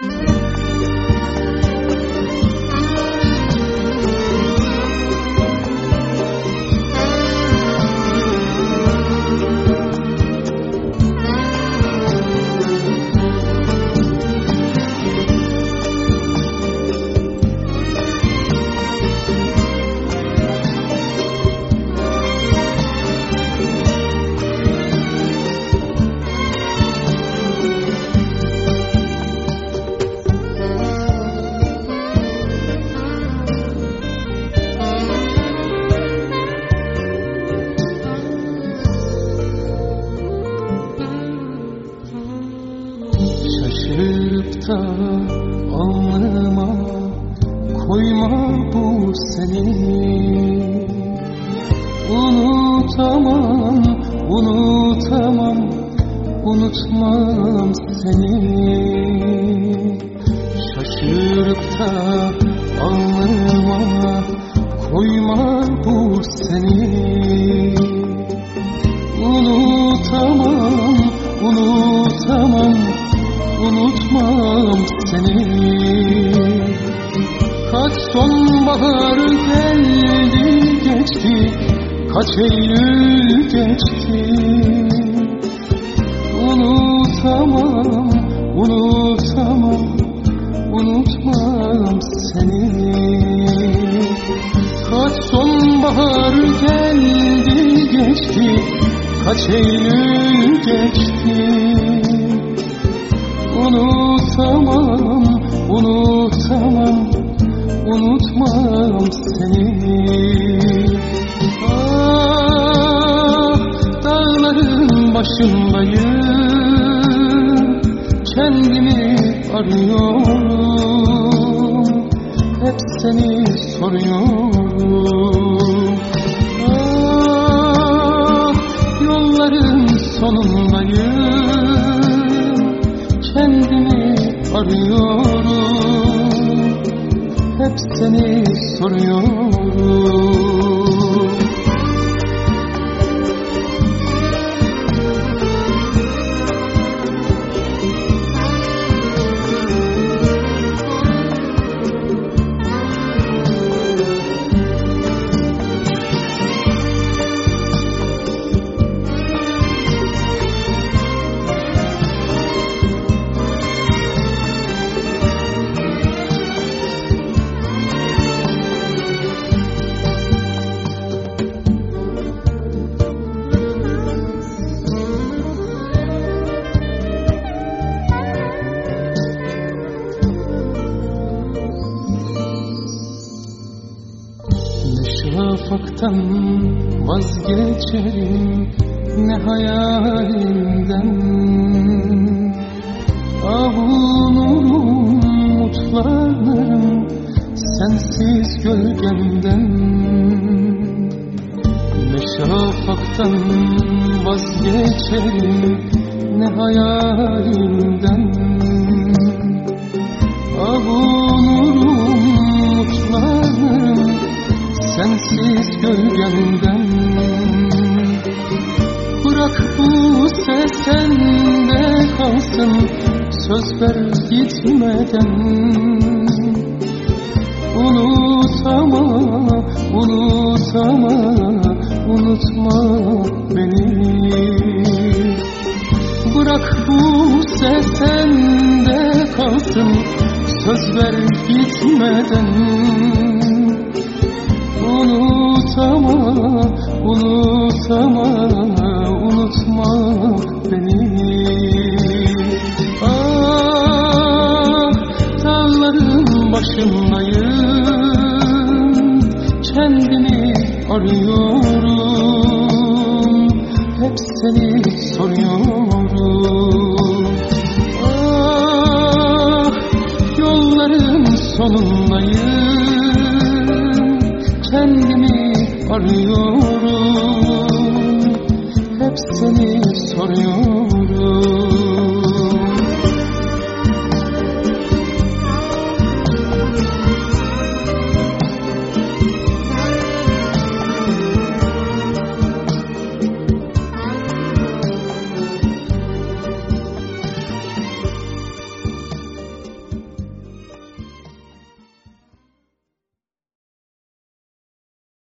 Şaşırıp da alnıma koyma bu seni. Unutamam, unutamam, unutmam seni. Şaşırıp da alnıma koyma bu seni sonbahar geldi geçti, kaç Eylül geçti. Unutamam, unutamam, unutmam seni. Kaç sonbahar geldi geçti Kaç Eylül geçti. Unutamam, başındayım. Kendimi arıyorum. Hep seni soruyorum. Ah, yolların sonundayım. Kendimi arıyorum. Hep seni soruyorum şafaktan vazgeçerim ne hayalimden. Avunurum mutlanırım sensiz gölgemden. Ne şafaktan vazgeçerim ne hayalimden gölgemden Bırak bu ses sende kalsın Söz ver gitmeden. Unutama, unutama, unutma beni. Bırak bu ses sende kalsın Söz ver gitmeden Unutama, unutama, unutma beni. Ah, dağların başındayım Kendimi arıyorum Hep seni soruyorum. Ah, yolların sonundayım Kendimi arıyorum